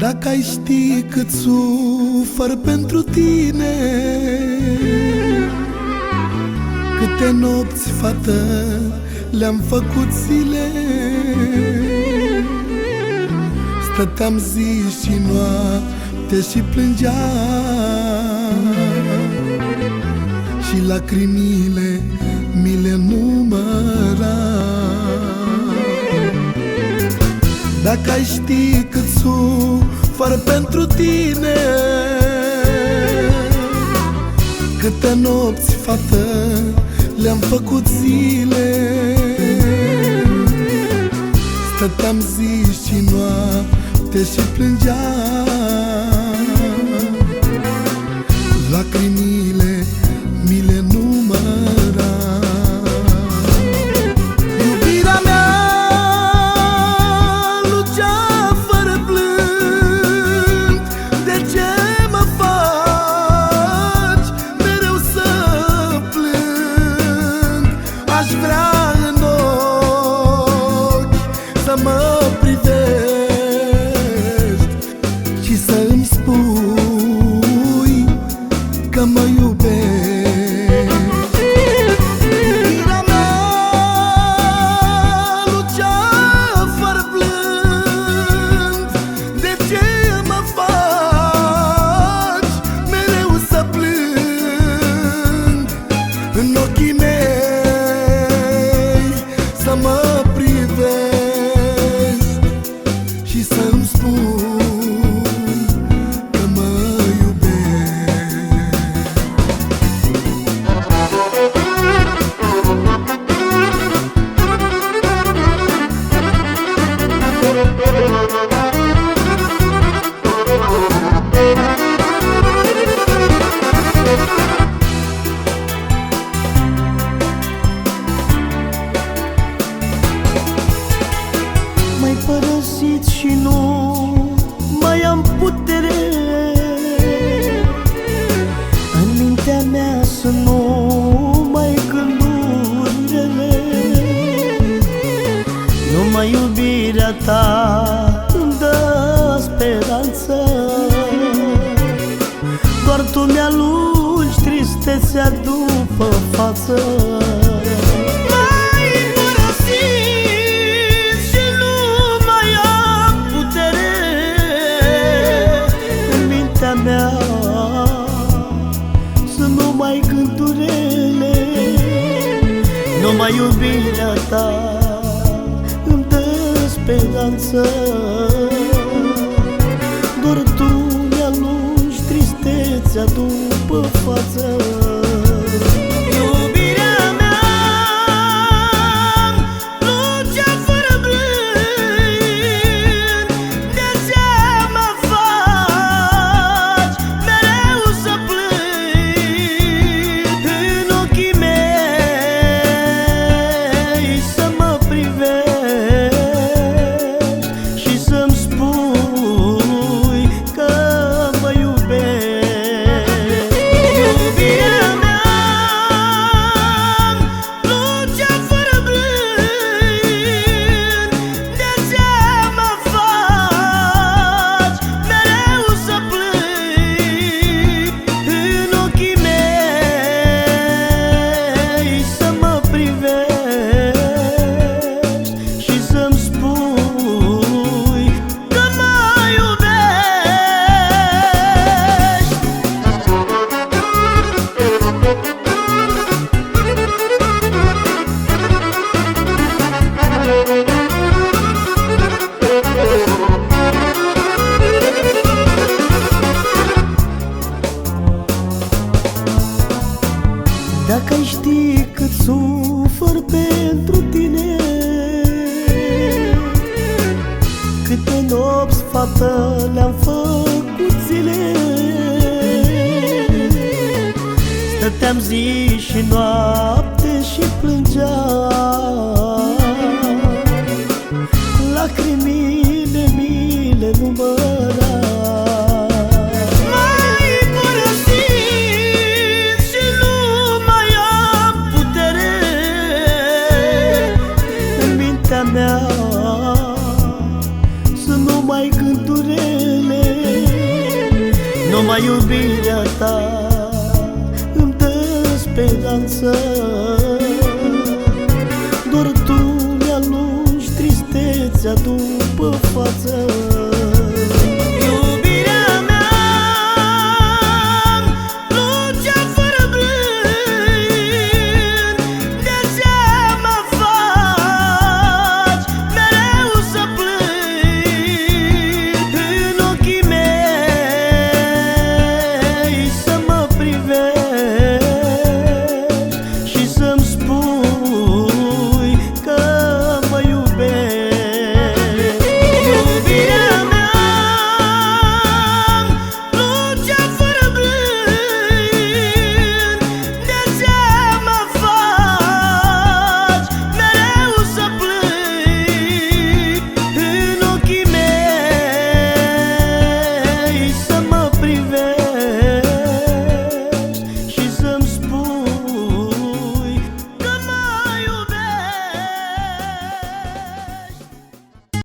Dacă ai ști cât sufăr pentru tine Câte nopți, fată, le-am făcut zile. Stăteam zi și noapte și plângeam. Și lacrimile mi le număram dacă ai ști cât sufăr pentru tine Câte nopți, fată, le-am făcut zile. Stăteam zi și noapte și plângeam. Lacrimile cama ta îmi dă speranță. Doar tu mi-alungi tristețea după față. M-ai părăsit și nu mai am putere. În mintea mea sunt numai gândurile Numai iubirea ta. îmi dă speranță Doar tu mi-alungi tristețea după față fată, le-am făcut zile. Stăteam zi și noapte și plângeam Numai iubirea ta îmi dă speranță. Doar tu mi-alungi tristețea după față